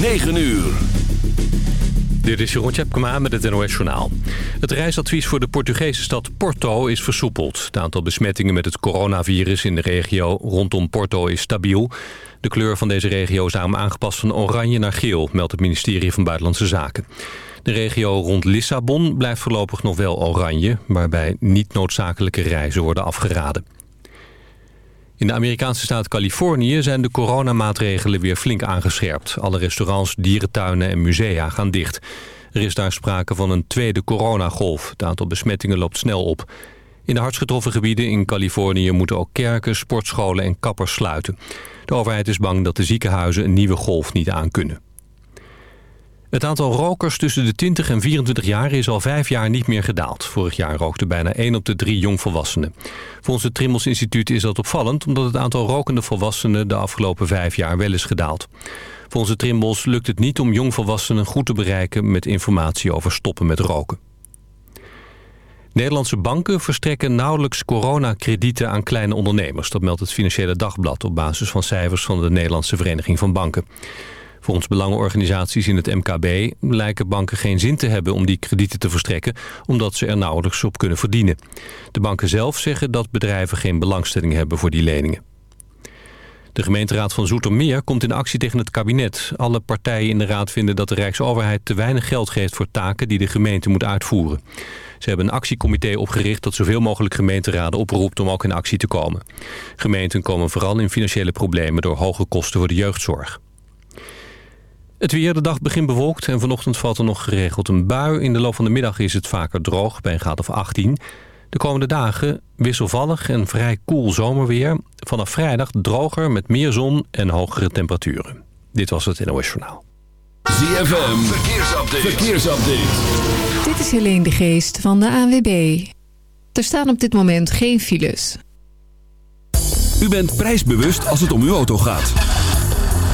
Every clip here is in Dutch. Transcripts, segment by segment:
9 uur. Dit is Jeroen Tjepkema met het NOS Journaal. Het reisadvies voor de Portugese stad Porto is versoepeld. Het aantal besmettingen met het coronavirus in de regio rondom Porto is stabiel. De kleur van deze regio is daarom aangepast van oranje naar geel... meldt het ministerie van Buitenlandse Zaken. De regio rond Lissabon blijft voorlopig nog wel oranje... waarbij niet noodzakelijke reizen worden afgeraden. In de Amerikaanse staat Californië zijn de coronamaatregelen weer flink aangescherpt. Alle restaurants, dierentuinen en musea gaan dicht. Er is daar sprake van een tweede coronagolf. Het aantal besmettingen loopt snel op. In de hardst getroffen gebieden in Californië moeten ook kerken, sportscholen en kappers sluiten. De overheid is bang dat de ziekenhuizen een nieuwe golf niet aankunnen. Het aantal rokers tussen de 20 en 24 jaar is al vijf jaar niet meer gedaald. Vorig jaar rookte bijna 1 op de 3 jongvolwassenen. Volgens het Trimmels Instituut is dat opvallend... omdat het aantal rokende volwassenen de afgelopen vijf jaar wel is gedaald. Volgens het Trimbos lukt het niet om jongvolwassenen goed te bereiken... met informatie over stoppen met roken. Nederlandse banken verstrekken nauwelijks coronakredieten aan kleine ondernemers. Dat meldt het Financiële Dagblad op basis van cijfers van de Nederlandse Vereniging van Banken. Volgens belangenorganisaties in het MKB lijken banken geen zin te hebben om die kredieten te verstrekken, omdat ze er nauwelijks op kunnen verdienen. De banken zelf zeggen dat bedrijven geen belangstelling hebben voor die leningen. De gemeenteraad van Zoetermeer komt in actie tegen het kabinet. Alle partijen in de raad vinden dat de Rijksoverheid te weinig geld geeft voor taken die de gemeente moet uitvoeren. Ze hebben een actiecomité opgericht dat zoveel mogelijk gemeenteraden oproept om ook in actie te komen. Gemeenten komen vooral in financiële problemen door hoge kosten voor de jeugdzorg. Het weer, de dag begint bewolkt en vanochtend valt er nog geregeld een bui. In de loop van de middag is het vaker droog bij een graad of 18. De komende dagen wisselvallig en vrij koel zomerweer. Vanaf vrijdag droger met meer zon en hogere temperaturen. Dit was het NOS Journaal. ZFM, verkeersupdate. verkeersupdate. Dit is Helene de Geest van de ANWB. Er staan op dit moment geen files. U bent prijsbewust als het om uw auto gaat.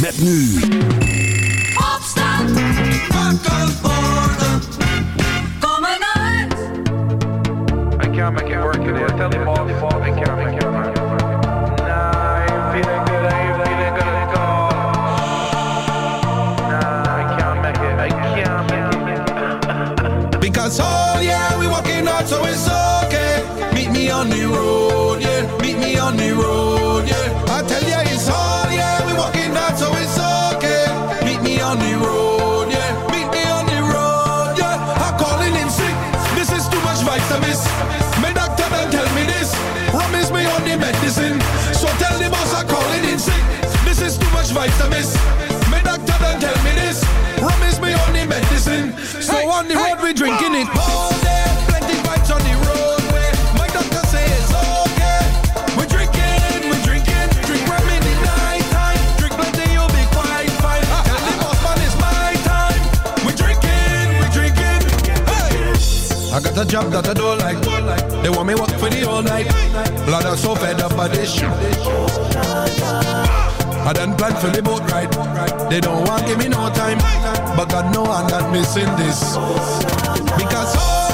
Met nu. Opstand. Wakker worden. Kom eruit. I can't make it work today. I tell you all before, I can't make vitamins. My doctor done tell me this. Rum is me on the medicine. So tell the boss I'm calling in sick. This is too much vitamins. My doctor done tell me this. Rum is me on the medicine. So on the road we drinking it all day. Job that I don't like. They want me work for the all night. Blood, so fed up by this shit. I done planned for the boat ride. They don't want give me no time, but God know I'm not missing this. Because oh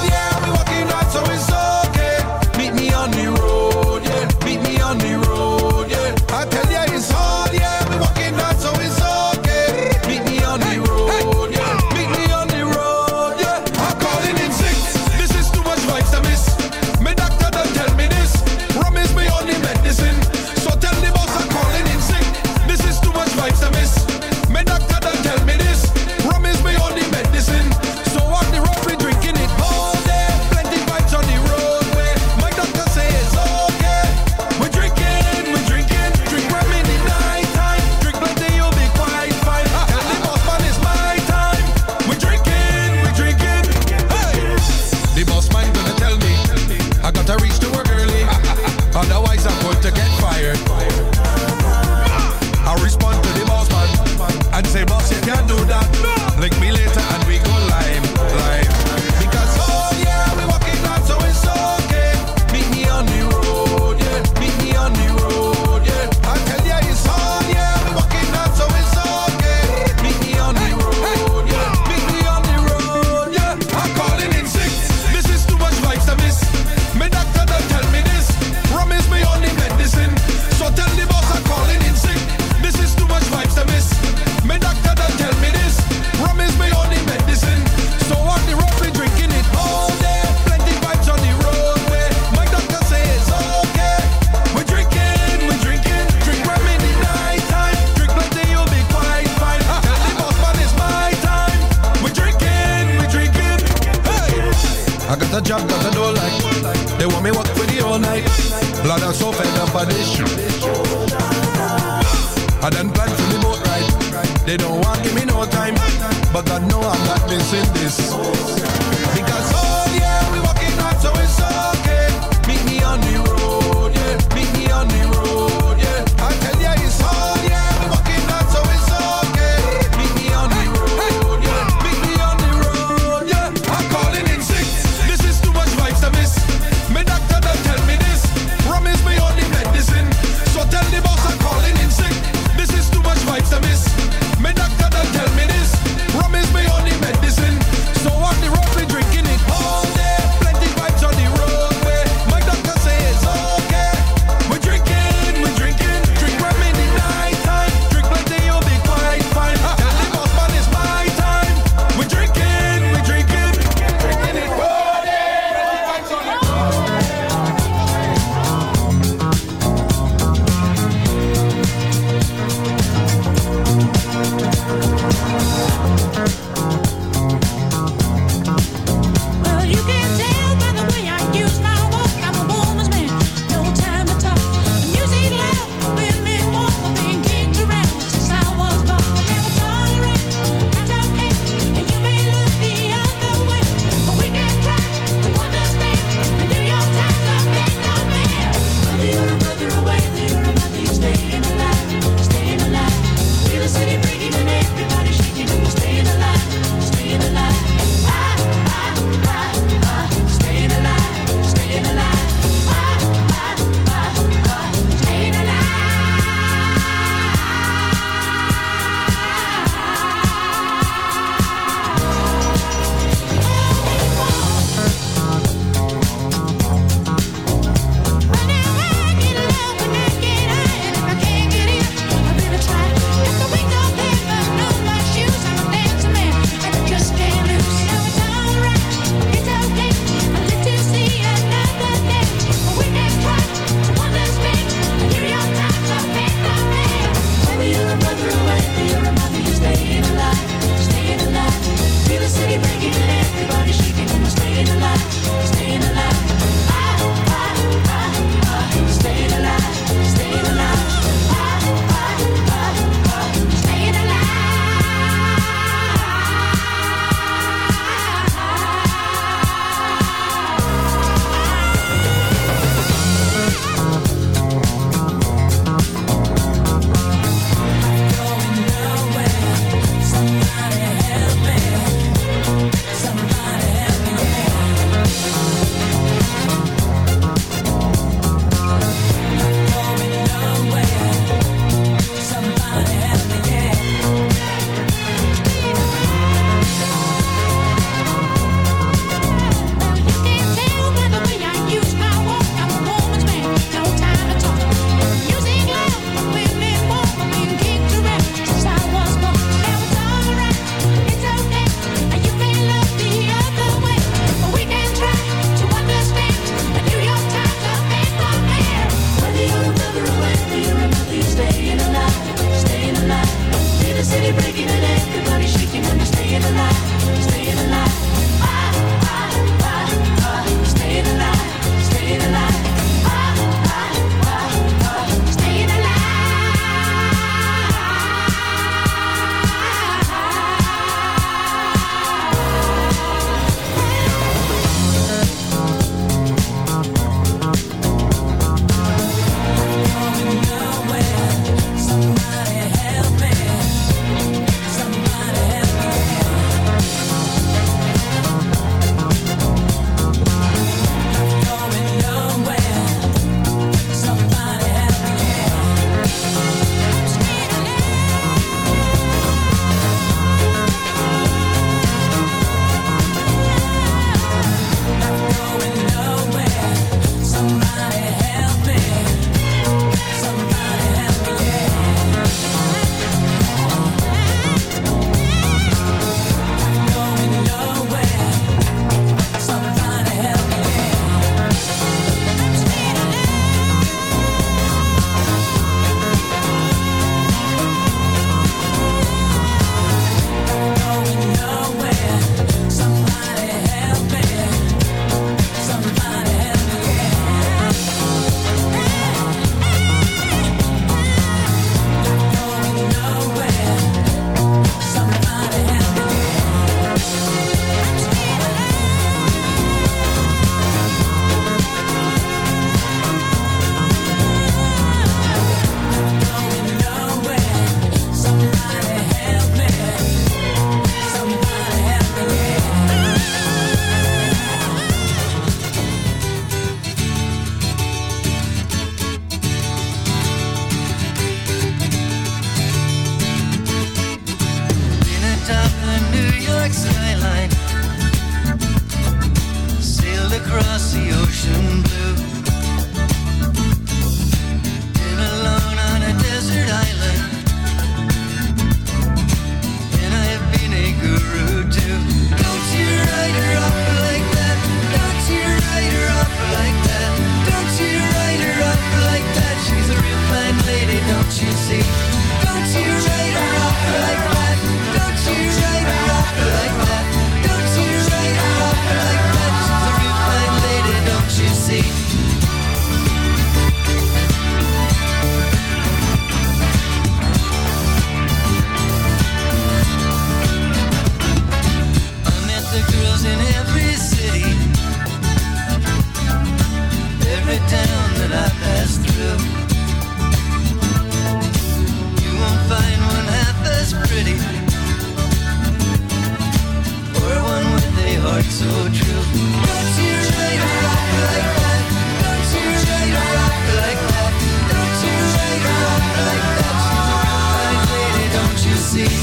see?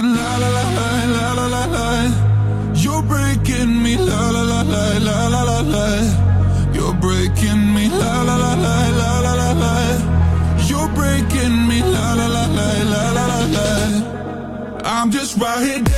right here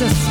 Jesus.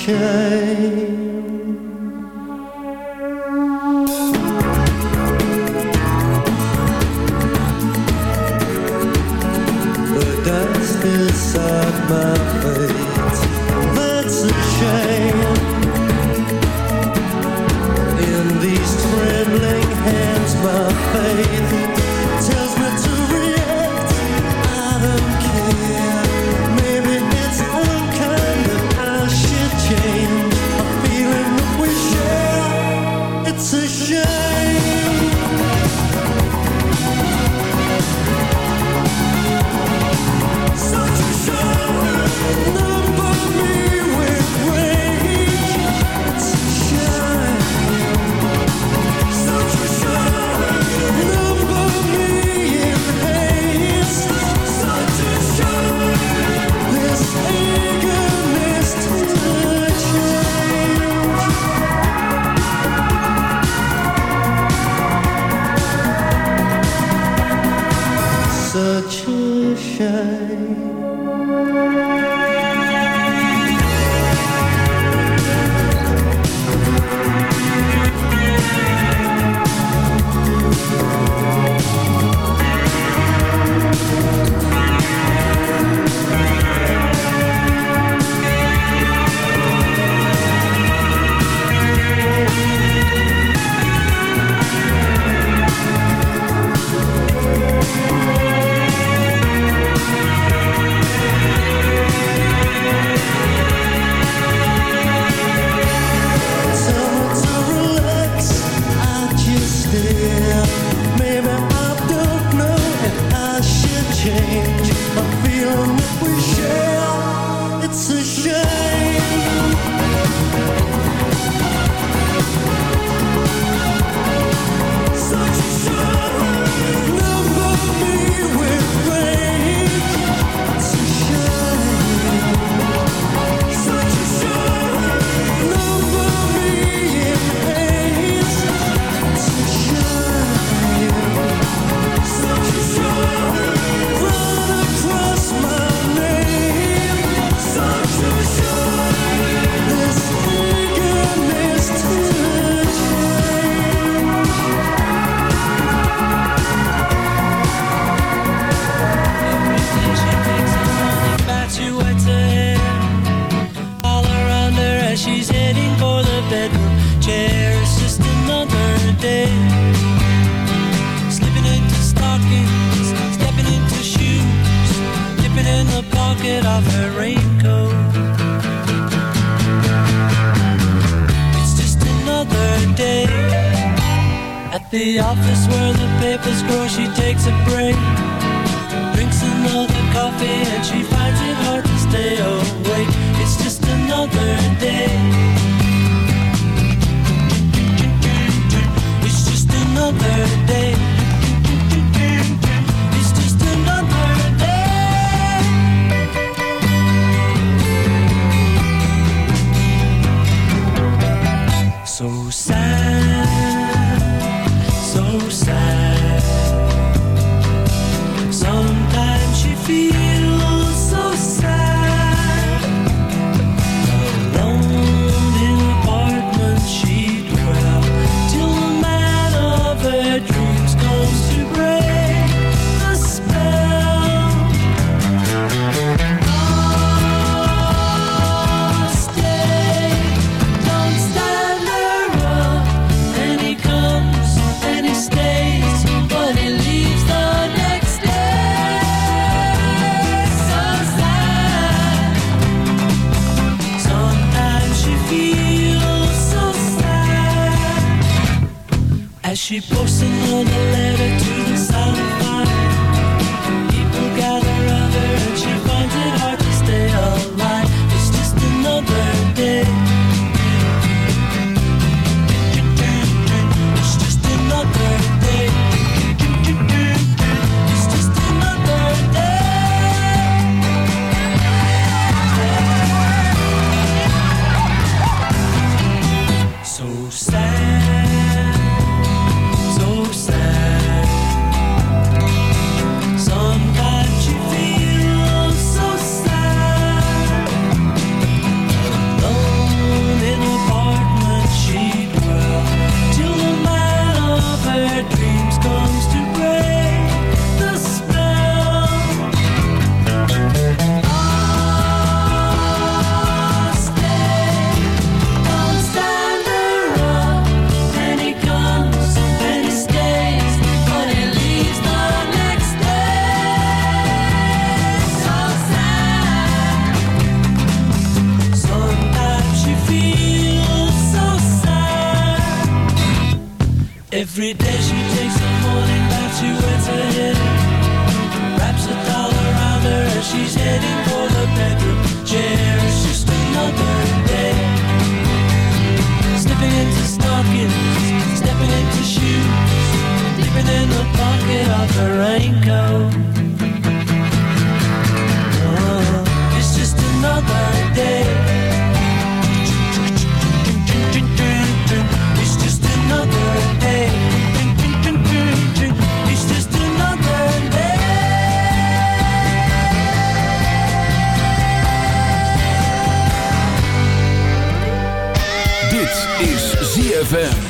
天。Every day she takes a morning bath, she wets her head Wraps a towel around her as she's heading for the bedroom. Chair It's just another day Slipping into stockings, stepping into shoes dipping in the pocket of her raincoat. ZFM.